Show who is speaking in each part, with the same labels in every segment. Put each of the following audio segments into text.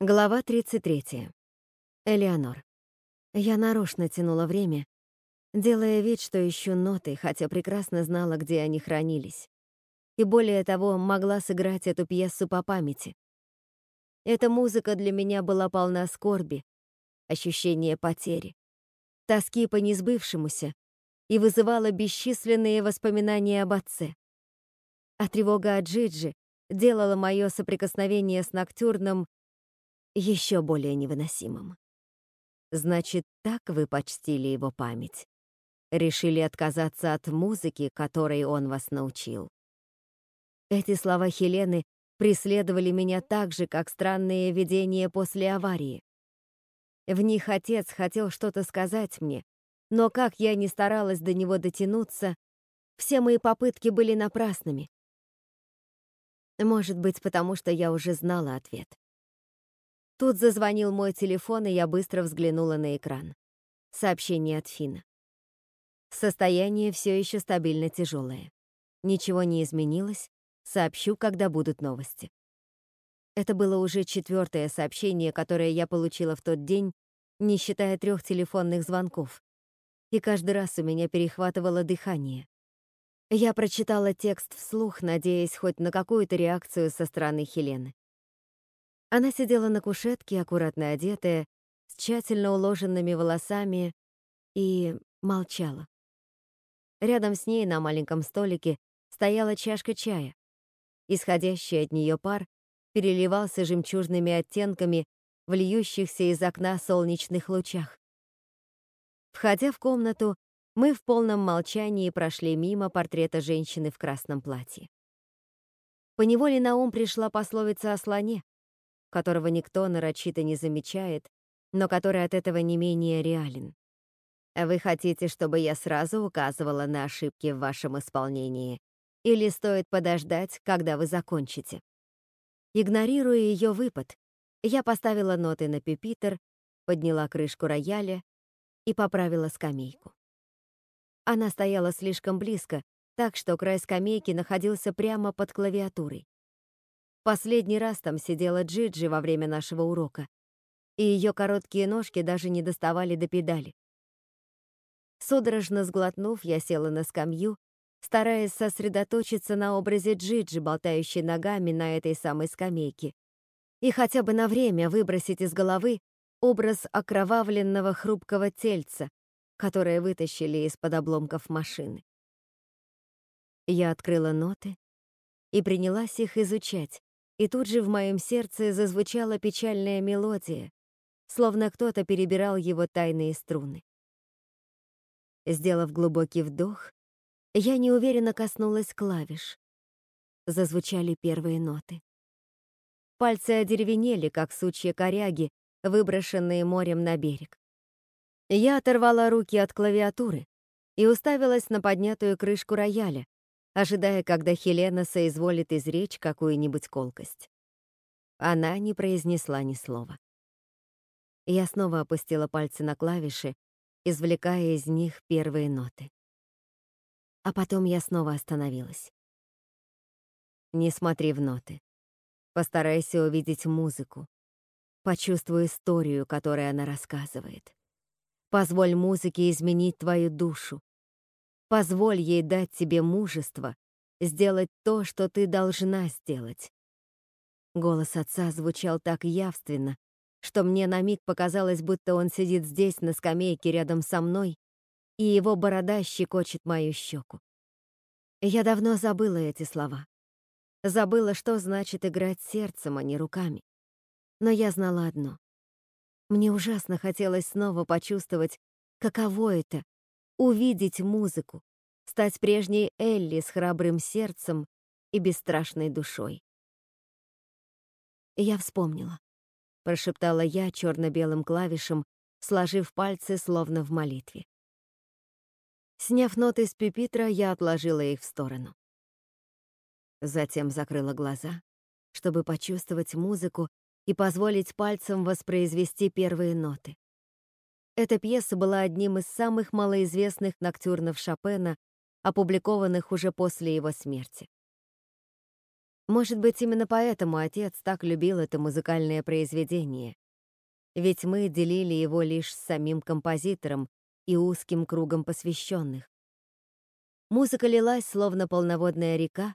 Speaker 1: Глава 33. Элеонор. Я нарочно тянула время, делая вид, что ищу ноты, хотя прекрасно знала, где они хранились. И более того, могла сыграть эту пьесу по памяти. Эта музыка для меня была полна скорби, ощущения потери, тоски по несбывшемуся и вызывала бесчисленные воспоминания об отце. А тревога о Джиджи делала мое соприкосновение с Ноктюрном еще более невыносимым. Значит, так вы почтили его память. Решили отказаться от музыки, которой он вас научил. Эти слова Хелены преследовали меня так же, как странные видения после аварии. В них отец хотел что-то сказать мне, но как я ни старалась до него дотянуться, все мои попытки были напрасными. Может быть, потому что я уже знала ответ. Тут зазвонил мой телефон, и я быстро взглянула на экран. Сообщение от Фина. Состояние все еще стабильно тяжелое. Ничего не изменилось. Сообщу, когда будут новости. Это было уже четвертое сообщение, которое я получила в тот день, не считая трех телефонных звонков. И каждый раз у меня перехватывало дыхание. Я прочитала текст вслух, надеясь хоть на какую-то реакцию со стороны Хелены. Она сидела на кушетке, аккуратно одетая, с тщательно уложенными волосами и молчала. Рядом с ней на маленьком столике стояла чашка чая. Исходящий от нее пар переливался жемчужными оттенками в льющихся из окна солнечных лучах. Входя в комнату, мы в полном молчании прошли мимо портрета женщины в красном платье. Поневоле на ум пришла пословица о слоне, которого никто нарочито не замечает, но который от этого не менее реален. Вы хотите, чтобы я сразу указывала на ошибки в вашем исполнении? Или стоит подождать, когда вы закончите? Игнорируя ее выпад, я поставила ноты на пюпитр, подняла крышку рояля и поправила скамейку. Она стояла слишком близко, так что край скамейки находился прямо под клавиатурой. Последний раз там сидела Джиджи во время нашего урока, и ее короткие ножки даже не доставали до педали. Судорожно сглотнув, я села на скамью, стараясь сосредоточиться на образе Джиджи, болтающей ногами на этой самой скамейке, и хотя бы на время выбросить из головы образ окровавленного хрупкого тельца, которое вытащили из-под обломков машины. Я открыла ноты и принялась их изучать, и тут же в моем сердце зазвучала печальная мелодия, словно кто-то перебирал его тайные струны. Сделав глубокий вдох, я неуверенно коснулась клавиш. Зазвучали первые ноты. Пальцы одеревенели, как сучья коряги, выброшенные морем на берег. Я оторвала руки от клавиатуры и уставилась на поднятую крышку рояля, ожидая, когда Хелена соизволит изречь какую-нибудь колкость. Она не произнесла ни слова. Я снова опустила пальцы на клавиши, извлекая из них первые ноты. А потом я снова остановилась. Не смотри в ноты. Постарайся увидеть музыку. Почувствуй историю, которую она рассказывает. Позволь музыке изменить твою душу, Позволь ей дать тебе мужество сделать то, что ты должна сделать. Голос отца звучал так явственно, что мне на миг показалось, будто он сидит здесь, на скамейке рядом со мной, и его борода щекочет мою щеку. Я давно забыла эти слова. Забыла, что значит играть сердцем, а не руками. Но я знала одно. Мне ужасно хотелось снова почувствовать, каково это увидеть музыку, стать прежней Элли с храбрым сердцем и бесстрашной душой. «Я вспомнила», — прошептала я черно-белым клавишем, сложив пальцы словно в молитве. Сняв ноты с пюпитра, я отложила их в сторону. Затем закрыла глаза, чтобы почувствовать музыку и позволить пальцам воспроизвести первые ноты. Эта пьеса была одним из самых малоизвестных ноктюрнов Шопена, опубликованных уже после его смерти. Может быть, именно поэтому отец так любил это музыкальное произведение. Ведь мы делили его лишь с самим композитором и узким кругом посвященных. Музыка лилась, словно полноводная река,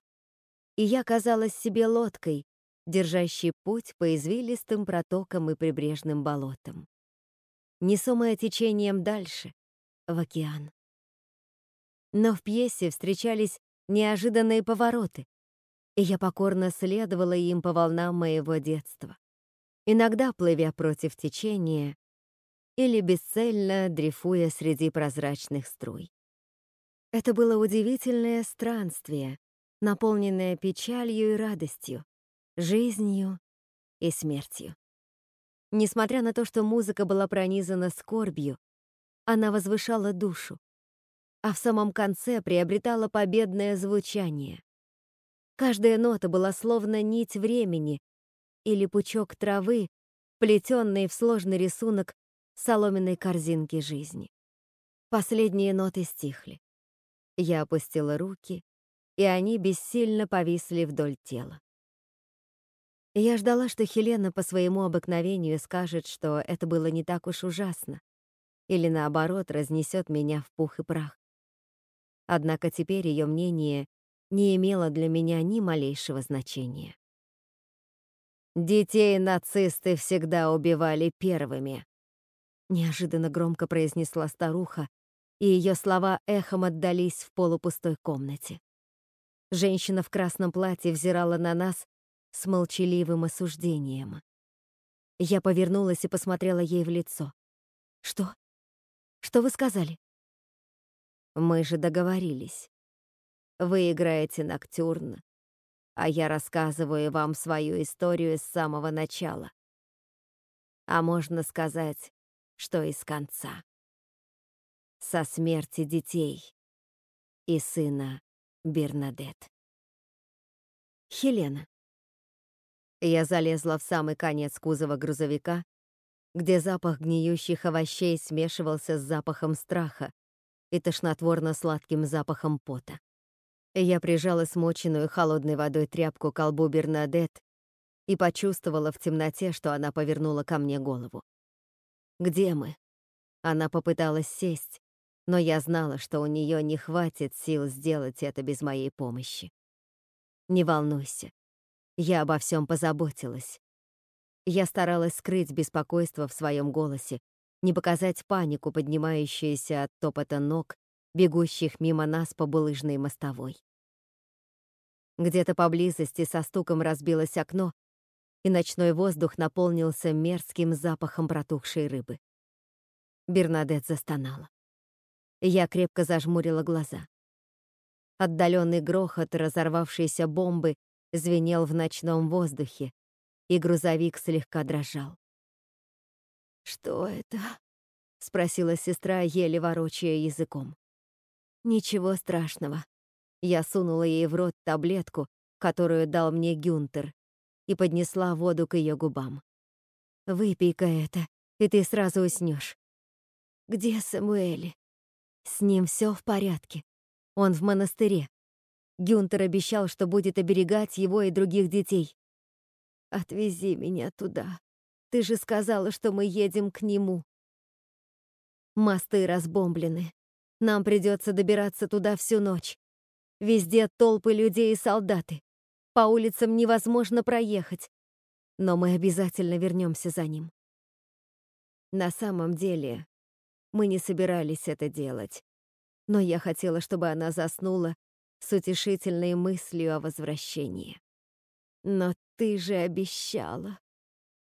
Speaker 1: и я казалась себе лодкой, держащей путь по извилистым протокам и прибрежным болотам. Несомая течением дальше, в океан. Но в пьесе встречались неожиданные повороты, и я покорно следовала им по волнам моего детства. Иногда плывя против течения или бесцельно дрейфуя среди прозрачных струй. Это было удивительное странствие, наполненное печалью и радостью, жизнью и смертью. Несмотря на то, что музыка была пронизана скорбью, она возвышала душу, а в самом конце приобретала победное звучание. Каждая нота была словно нить времени или пучок травы, плетенный в сложный рисунок соломенной корзинки жизни. Последние ноты стихли. Я опустила руки, и они бессильно повисли вдоль тела. Я ждала, что Хелена по своему обыкновению скажет, что это было не так уж ужасно, или наоборот разнесет меня в пух и прах. Однако теперь ее мнение не имело для меня ни малейшего значения. «Детей нацисты всегда убивали первыми», — неожиданно громко произнесла старуха, и ее слова эхом отдались в полупустой комнате. Женщина в красном платье взирала на нас с молчаливым осуждением. Я повернулась и посмотрела ей в лицо. «Что? Что вы сказали?» «Мы же договорились. Вы играете ноктюрн, а я рассказываю вам свою историю с самого начала. А можно сказать, что из конца. Со смерти детей и сына Бернадет. Хелена. Я залезла в самый конец кузова грузовика, где запах гниющих овощей смешивался с запахом страха и тошнотворно-сладким запахом пота. Я прижала смоченную холодной водой тряпку к колбу Бернадет и почувствовала в темноте, что она повернула ко мне голову. «Где мы?» Она попыталась сесть, но я знала, что у нее не хватит сил сделать это без моей помощи. «Не волнуйся, я обо всем позаботилась». Я старалась скрыть беспокойство в своем голосе, не показать панику, поднимающуюся от топота ног бегущих мимо нас по булыжной мостовой. Где-то поблизости со стуком разбилось окно, и ночной воздух наполнился мерзким запахом протухшей рыбы. Бернадет застонала. Я крепко зажмурила глаза. Отдаленный грохот разорвавшейся бомбы звенел в ночном воздухе, и грузовик слегка дрожал. «Что это?» — спросила сестра, еле ворочая языком. Ничего страшного. Я сунула ей в рот таблетку, которую дал мне Гюнтер, и поднесла воду к ее губам. «Выпей-ка это, и ты сразу уснешь. «Где Самуэль?» «С ним все в порядке. Он в монастыре. Гюнтер обещал, что будет оберегать его и других детей. Отвези меня туда. Ты же сказала, что мы едем к нему. Мосты разбомблены. Нам придется добираться туда всю ночь. Везде толпы людей и солдаты. По улицам невозможно проехать. Но мы обязательно вернемся за ним. На самом деле, мы не собирались это делать. Но я хотела, чтобы она заснула с утешительной мыслью о возвращении. Но ты же обещала.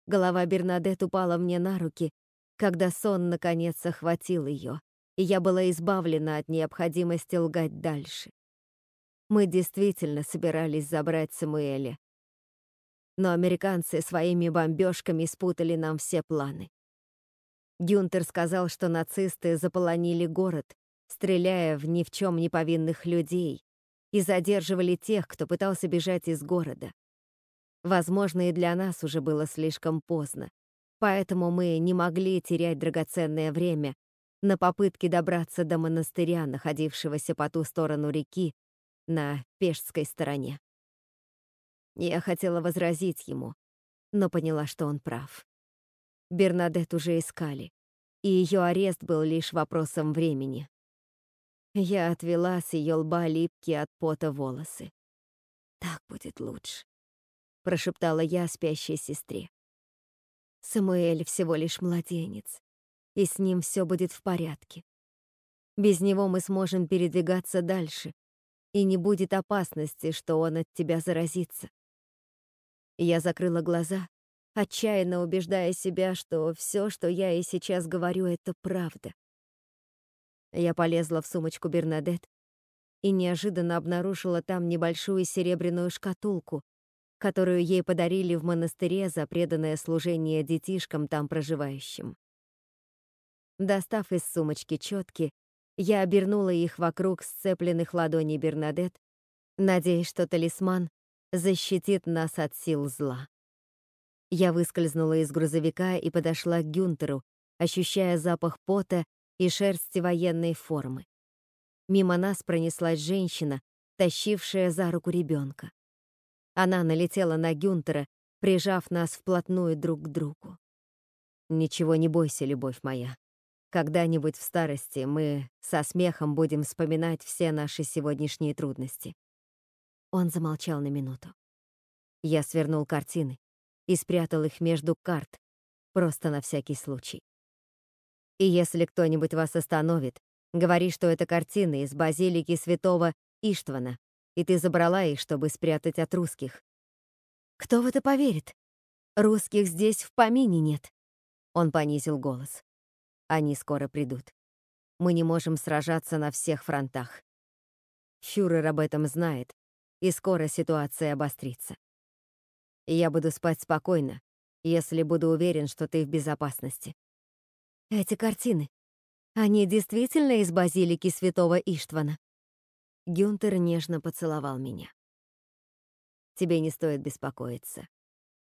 Speaker 1: Голова Бернадет упала мне на руки, когда сон наконец охватил ее и я была избавлена от необходимости лгать дальше. Мы действительно собирались забрать Самуэля. Но американцы своими бомбежками спутали нам все планы. Гюнтер сказал, что нацисты заполонили город, стреляя в ни в чем не повинных людей, и задерживали тех, кто пытался бежать из города. Возможно, и для нас уже было слишком поздно, поэтому мы не могли терять драгоценное время, на попытке добраться до монастыря, находившегося по ту сторону реки, на пешской стороне. Я хотела возразить ему, но поняла, что он прав. Бернадет уже искали, и ее арест был лишь вопросом времени. Я отвела с ее лба липкие от пота волосы. «Так будет лучше», — прошептала я спящей сестре. «Самуэль всего лишь младенец, и с ним все будет в порядке. Без него мы сможем передвигаться дальше, и не будет опасности, что он от тебя заразится». Я закрыла глаза, отчаянно убеждая себя, что все, что я и сейчас говорю, — это правда. Я полезла в сумочку Бернадет и неожиданно обнаружила там небольшую серебряную шкатулку, которую ей подарили в монастыре за преданное служение детишкам там проживающим. Достав из сумочки четки, я обернула их вокруг сцепленных ладоней Бернадет, надеясь, что талисман защитит нас от сил зла. Я выскользнула из грузовика и подошла к Гюнтеру, ощущая запах пота и шерсти военной формы. Мимо нас пронеслась женщина, тащившая за руку ребенка. Она налетела на Гюнтера, прижав нас вплотную друг к другу. «Ничего не бойся, любовь моя. Когда-нибудь в старости мы со смехом будем вспоминать все наши сегодняшние трудности». Он замолчал на минуту. Я свернул картины и спрятал их между карт, просто на всякий случай. И если кто-нибудь вас остановит, говори, что это картины из базилики святого Иштвана, и ты забрала их, чтобы спрятать от русских. Кто в это поверит? Русских здесь в помине нет. Он понизил голос. Они скоро придут. Мы не можем сражаться на всех фронтах. Фюрер об этом знает, и скоро ситуация обострится. Я буду спать спокойно, если буду уверен, что ты в безопасности. Эти картины, они действительно из базилики святого Иштвана? Гюнтер нежно поцеловал меня. Тебе не стоит беспокоиться.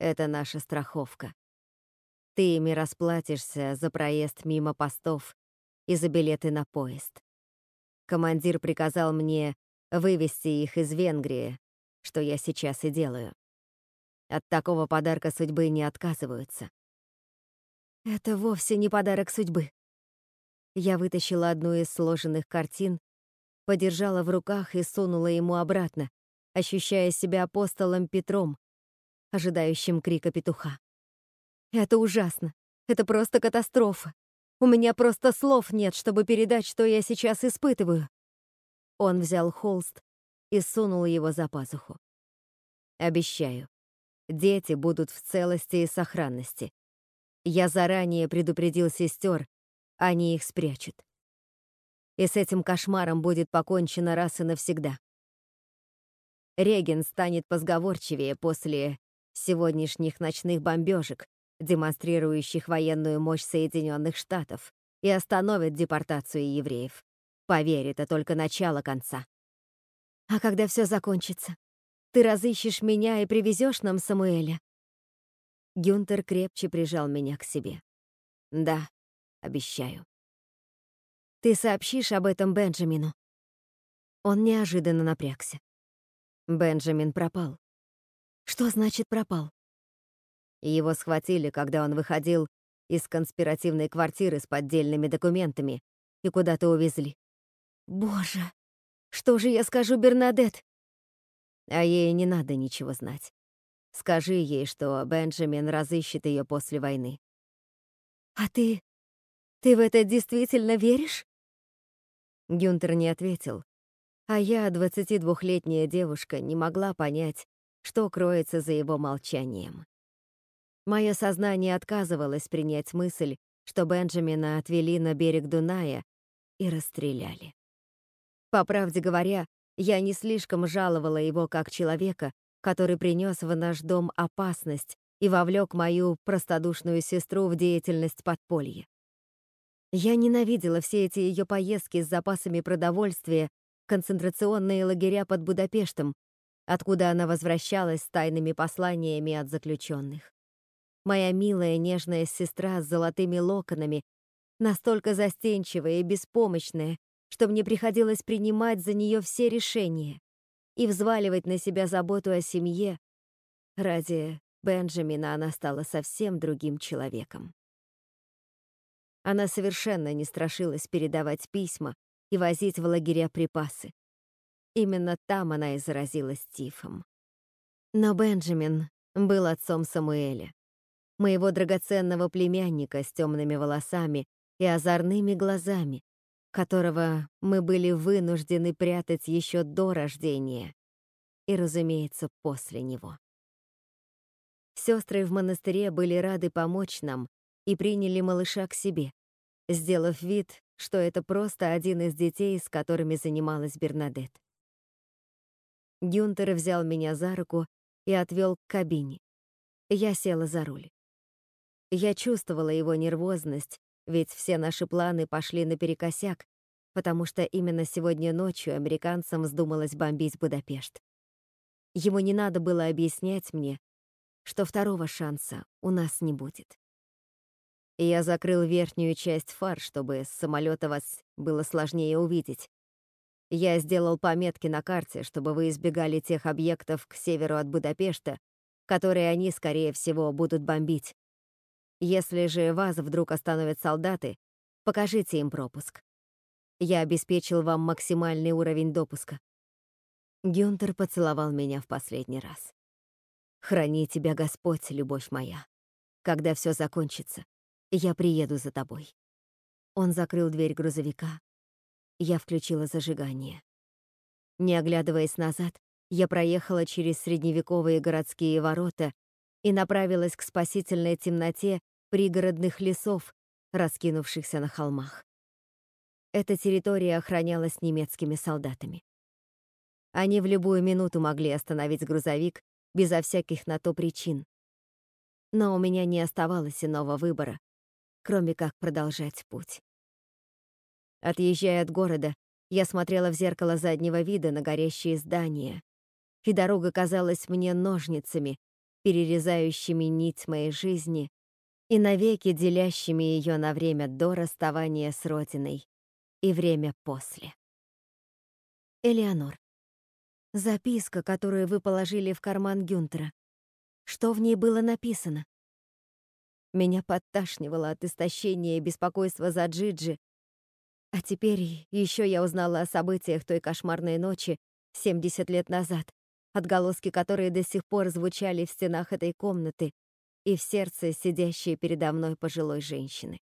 Speaker 1: Это наша страховка. Ты ими расплатишься за проезд мимо постов и за билеты на поезд. Командир приказал мне вывести их из Венгрии, что я сейчас и делаю. От такого подарка судьбы не отказываются. Это вовсе не подарок судьбы. Я вытащила одну из сложенных картин, подержала в руках и сунула ему обратно, ощущая себя апостолом Петром, ожидающим крика петуха. Это ужасно. Это просто катастрофа. У меня просто слов нет, чтобы передать, что я сейчас испытываю. Он взял холст и сунул его за пазуху. Обещаю, дети будут в целости и сохранности. Я заранее предупредил сестер, они их спрячут. И с этим кошмаром будет покончено раз и навсегда. Реген станет позговорчивее после сегодняшних ночных бомбежек, демонстрирующих военную мощь Соединенных Штатов, и остановит депортацию евреев. Поверь, это только начало конца. А когда все закончится, ты разыщешь меня и привезешь нам Самуэля? Гюнтер крепче прижал меня к себе. «Да, обещаю». «Ты сообщишь об этом Бенджамину?» Он неожиданно напрягся. Бенджамин пропал. «Что значит пропал?» Его схватили, когда он выходил из конспиративной квартиры с поддельными документами и куда-то увезли. «Боже, что же я скажу Бернадет?» А ей не надо ничего знать. Скажи ей, что Бенджамин разыщет ее после войны. А ты... ты в это действительно веришь? Гюнтер не ответил, а я, 22-летняя девушка, не могла понять, что кроется за его молчанием. Мое сознание отказывалось принять мысль, что Бенджамина отвели на берег Дуная и расстреляли. По правде говоря, я не слишком жаловала его как человека, который принес в наш дом опасность и вовлек мою простодушную сестру в деятельность подполья. Я ненавидела все эти ее поездки с запасами продовольствия, концентрационные лагеря под Будапештом, откуда она возвращалась с тайными посланиями от заключенных. Моя милая нежная сестра с золотыми локонами, настолько застенчивая и беспомощная, что мне приходилось принимать за нее все решения и взваливать на себя заботу о семье, Ради Бенджамина она стала совсем другим человеком. Она совершенно не страшилась передавать письма и возить в лагеря припасы. Именно там она и заразилась тифом. Но Бенджамин был отцом Самуэля, моего драгоценного племянника с темными волосами и озорными глазами, которого мы были вынуждены прятать еще до рождения и, разумеется, после него. Сестры в монастыре были рады помочь нам и приняли малыша к себе, сделав вид, что это просто один из детей, с которыми занималась Бернадет. Гюнтер взял меня за руку и отвел к кабине. Я села за руль. Я чувствовала его нервозность, ведь все наши планы пошли наперекосяк, потому что именно сегодня ночью американцам вздумалось бомбить Будапешт. Ему не надо было объяснять мне, что второго шанса у нас не будет. Я закрыл верхнюю часть фар, чтобы с самолета вас было сложнее увидеть. Я сделал пометки на карте, чтобы вы избегали тех объектов к северу от Будапешта, которые они, скорее всего, будут бомбить. Если же вас вдруг остановят солдаты, покажите им пропуск. Я обеспечил вам максимальный уровень допуска. Гюнтер поцеловал меня в последний раз. Храни тебя Господь, любовь моя. Когда все закончится, я приеду за тобой. Он закрыл дверь грузовика. Я включила зажигание. Не оглядываясь назад, я проехала через средневековые городские ворота и направилась к спасительной темноте пригородных лесов, раскинувшихся на холмах. Эта территория охранялась немецкими солдатами. Они в любую минуту могли остановить грузовик безо всяких на то причин. Но у меня не оставалось иного выбора, кроме как продолжать путь. Отъезжая от города, я смотрела в зеркало заднего вида на горящие здания, и дорога казалась мне ножницами, перерезающими нить моей жизни и навеки делящими ее на время до расставания с Родиной и время после. Элеонор. Записка, которую вы положили в карман Гюнтера. Что в ней было написано? Меня подташнивало от истощения и беспокойства за Джиджи, а теперь еще я узнала о событиях той кошмарной ночи 70 лет назад, отголоски которой до сих пор звучали в стенах этой комнаты и в сердце сидящей передо мной пожилой женщины.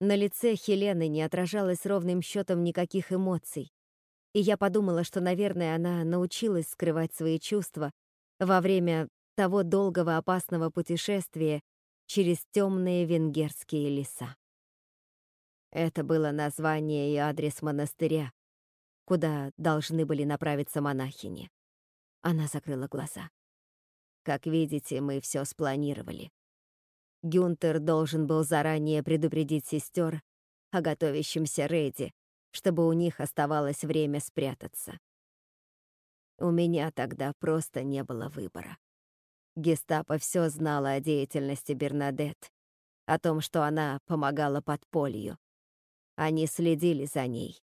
Speaker 1: На лице Хелены не отражалось ровным счетом никаких эмоций, и я подумала, что, наверное, она научилась скрывать свои чувства во время того долгого опасного путешествия через темные венгерские леса. Это было название и адрес монастыря, куда должны были направиться монахини. Она закрыла глаза. Как видите, мы все спланировали. Гюнтер должен был заранее предупредить сестер о готовящемся рейде, чтобы у них оставалось время спрятаться. У меня тогда просто не было выбора. Гестапо все знало о деятельности Бернадет, о том, что она помогала подполью. Они следили за ней,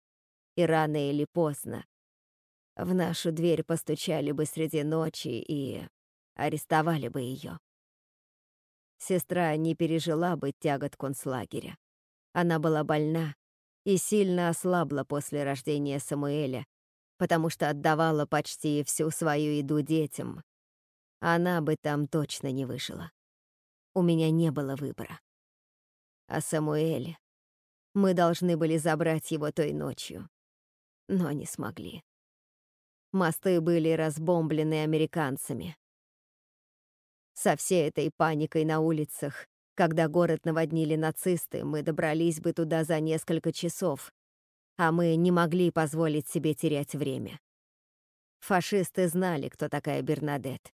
Speaker 1: и рано или поздно в нашу дверь постучали бы среди ночи и арестовали бы ее. Сестра не пережила бы тягот концлагеря. Она была больна и сильно ослабла после рождения Самуэля, потому что отдавала почти всю свою еду детям. Она бы там точно не выжила. У меня не было выбора. А Самуэль... Мы должны были забрать его той ночью, но не смогли. Мосты были разбомблены американцами. Со всей этой паникой на улицах, когда город наводнили нацисты, мы добрались бы туда за несколько часов, а мы не могли позволить себе терять время. Фашисты знали, кто такая Бернадет.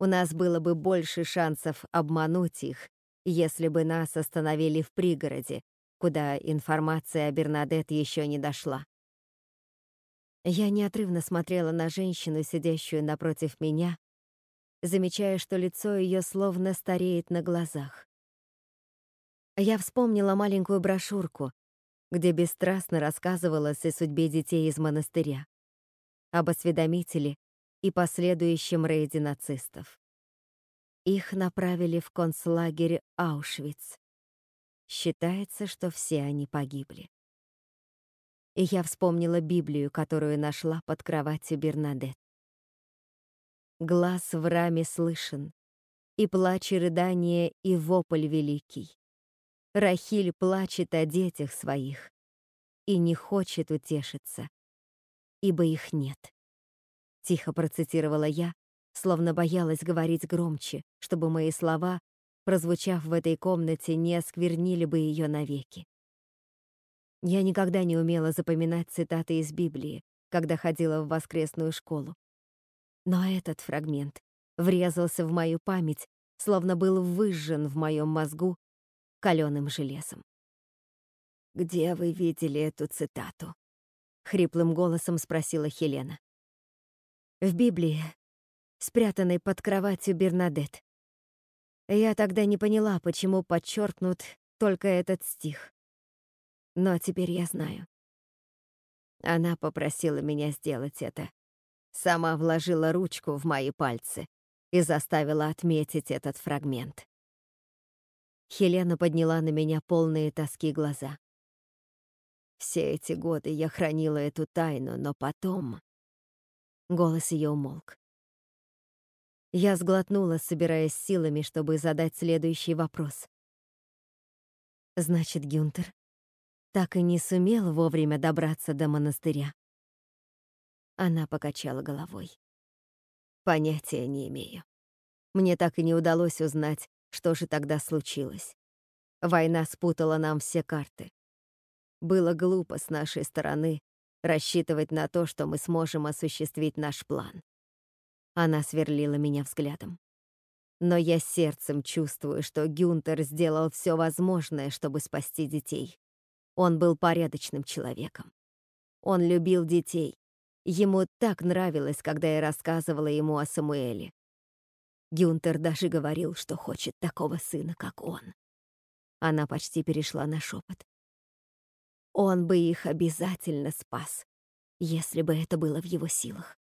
Speaker 1: У нас было бы больше шансов обмануть их, если бы нас остановили в пригороде, куда информация о Бернадет еще не дошла. Я неотрывно смотрела на женщину, сидящую напротив меня, замечая, что лицо ее словно стареет на глазах. Я вспомнила маленькую брошюрку, где бесстрастно рассказывалось о судьбе детей из монастыря, об осведомителе и последующем рейде нацистов. Их направили в концлагерь Аушвиц. Считается, что все они погибли. И я вспомнила Библию, которую нашла под кроватью Бернадет. Глаз в раме слышен, и плач и рыдание, и вопль великий. Рахиль плачет о детях своих и не хочет утешиться, ибо их нет. Тихо процитировала я, словно боялась говорить громче, чтобы мои слова, прозвучав в этой комнате, не осквернили бы ее навеки. Я никогда не умела запоминать цитаты из Библии, когда ходила в воскресную школу. Но этот фрагмент врезался в мою память, словно был выжжен в моем мозгу каленым железом. «Где вы видели эту цитату?» — хриплым голосом спросила Хелена. «В Библии, спрятанной под кроватью Бернадет. Я тогда не поняла, почему подчеркнут только этот стих. Но теперь я знаю. Она попросила меня сделать это. Сама вложила ручку в мои пальцы и заставила отметить этот фрагмент. Хелена подняла на меня полные тоски глаза. Все эти годы я хранила эту тайну, но потом... Голос ее умолк. Я сглотнула, собираясь силами, чтобы задать следующий вопрос. Значит, Гюнтер так и не сумел вовремя добраться до монастыря. Она покачала головой. Понятия не имею. Мне так и не удалось узнать, что же тогда случилось. Война спутала нам все карты. Было глупо с нашей стороны рассчитывать на то, что мы сможем осуществить наш план. Она сверлила меня взглядом. Но я сердцем чувствую, что Гюнтер сделал все возможное, чтобы спасти детей. Он был порядочным человеком. Он любил детей, Ему так нравилось, когда я рассказывала ему о Самуэле. Гюнтер даже говорил, что хочет такого сына, как он. Она почти перешла на шепот. Он бы их обязательно спас, если бы это было в его силах.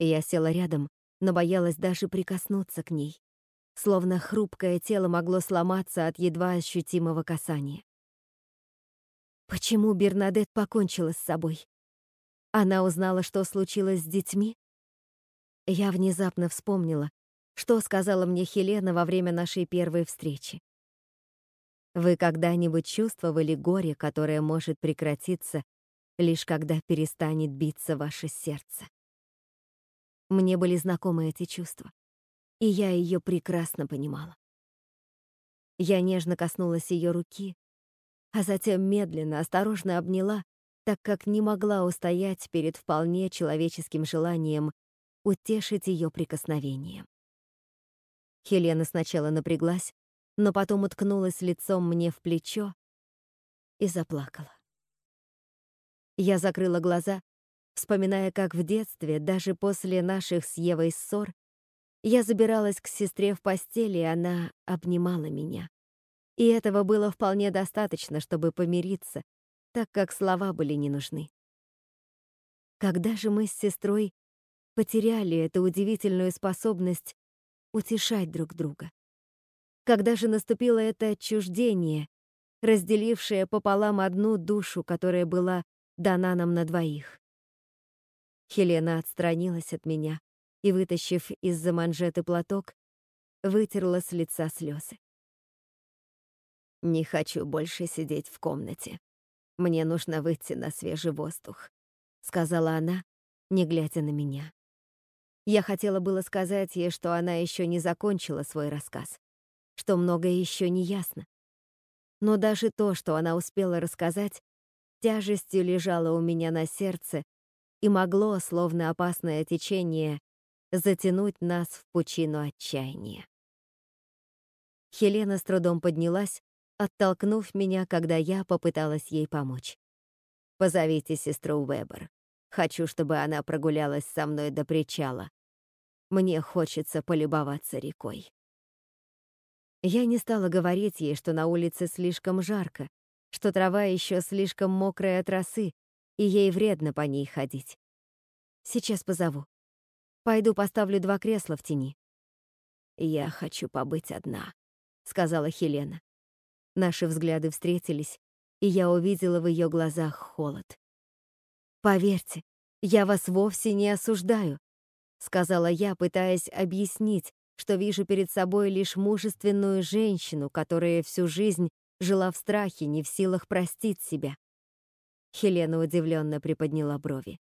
Speaker 1: Я села рядом, но боялась даже прикоснуться к ней, словно хрупкое тело могло сломаться от едва ощутимого касания. Почему Бернадет покончила с собой? Она узнала, что случилось с детьми? Я внезапно вспомнила, что сказала мне Хелена во время нашей первой встречи. Вы когда-нибудь чувствовали горе, которое может прекратиться, лишь когда перестанет биться ваше сердце? Мне были знакомы эти чувства, и я ее прекрасно понимала. Я нежно коснулась ее руки, а затем медленно, осторожно обняла так как не могла устоять перед вполне человеческим желанием утешить ее прикосновением. Хелена сначала напряглась, но потом уткнулась лицом мне в плечо и заплакала. Я закрыла глаза, вспоминая, как в детстве, даже после наших с Евой ссор, я забиралась к сестре в постели, и она обнимала меня. И этого было вполне достаточно, чтобы помириться, так как слова были не нужны. Когда же мы с сестрой потеряли эту удивительную способность утешать друг друга? Когда же наступило это отчуждение, разделившее пополам одну душу, которая была дана нам на двоих? Хелена отстранилась от меня и, вытащив из-за манжеты платок, вытерла с лица слезы. «Не хочу больше сидеть в комнате», «Мне нужно выйти на свежий воздух», — сказала она, не глядя на меня. Я хотела было сказать ей, что она еще не закончила свой рассказ, что многое еще не ясно. Но даже то, что она успела рассказать, тяжестью лежало у меня на сердце и могло, словно опасное течение, затянуть нас в пучину отчаяния. Хелена с трудом поднялась, оттолкнув меня, когда я попыталась ей помочь. «Позовите сестру Вебер. Хочу, чтобы она прогулялась со мной до причала. Мне хочется полюбоваться рекой». Я не стала говорить ей, что на улице слишком жарко, что трава еще слишком мокрая от росы, и ей вредно по ней ходить. Сейчас позову. Пойду поставлю два кресла в тени.
Speaker 2: Я хочу побыть одна, сказала Хелена.
Speaker 1: Наши взгляды встретились, и я увидела в ее глазах холод. Поверьте, я вас вовсе не осуждаю, сказала я, пытаясь объяснить, что вижу перед собой лишь мужественную женщину, которая всю жизнь жила в страхе, не в силах простить себя. Хелена удивленно приподняла брови.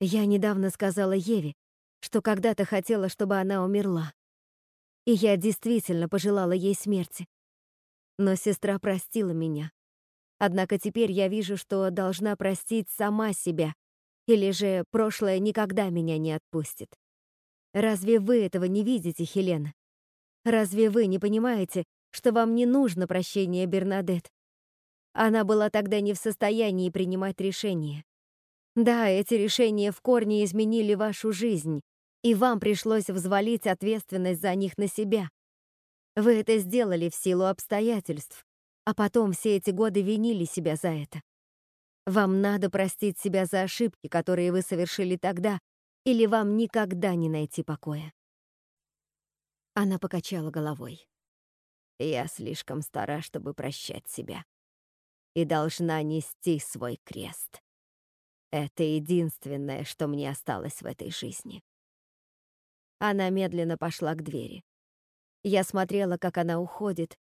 Speaker 1: Я недавно сказала Еве, что когда-то хотела, чтобы она умерла. И я действительно пожелала ей смерти. Но сестра простила меня. Однако теперь я вижу, что должна простить сама себя, или же прошлое никогда меня не отпустит. Разве вы этого не видите, Хелена? Разве вы не понимаете, что вам не нужно прощения Бернадет? Она была тогда не в состоянии принимать решения. Да, эти решения в корне изменили вашу жизнь, и вам пришлось взвалить ответственность за них на себя. Вы это сделали в силу обстоятельств, а потом все эти годы винили себя за это. Вам надо простить себя за ошибки, которые вы совершили тогда, или вам никогда не найти покоя. Она покачала головой.
Speaker 2: Я слишком стара, чтобы прощать себя. И должна нести свой крест. Это единственное, что мне осталось в этой жизни.
Speaker 1: Она медленно пошла к двери. Я смотрела, как она уходит,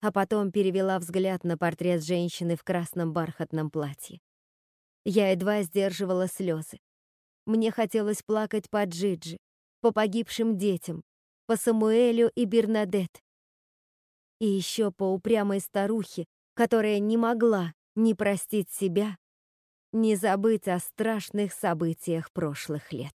Speaker 1: а потом перевела взгляд на портрет женщины в красном бархатном платье. Я едва сдерживала слезы. Мне хотелось плакать по Джиджи, по погибшим детям, по Самуэлю и Бернадет. И еще по упрямой старухе, которая не могла не простить себя, не забыть о страшных событиях прошлых лет.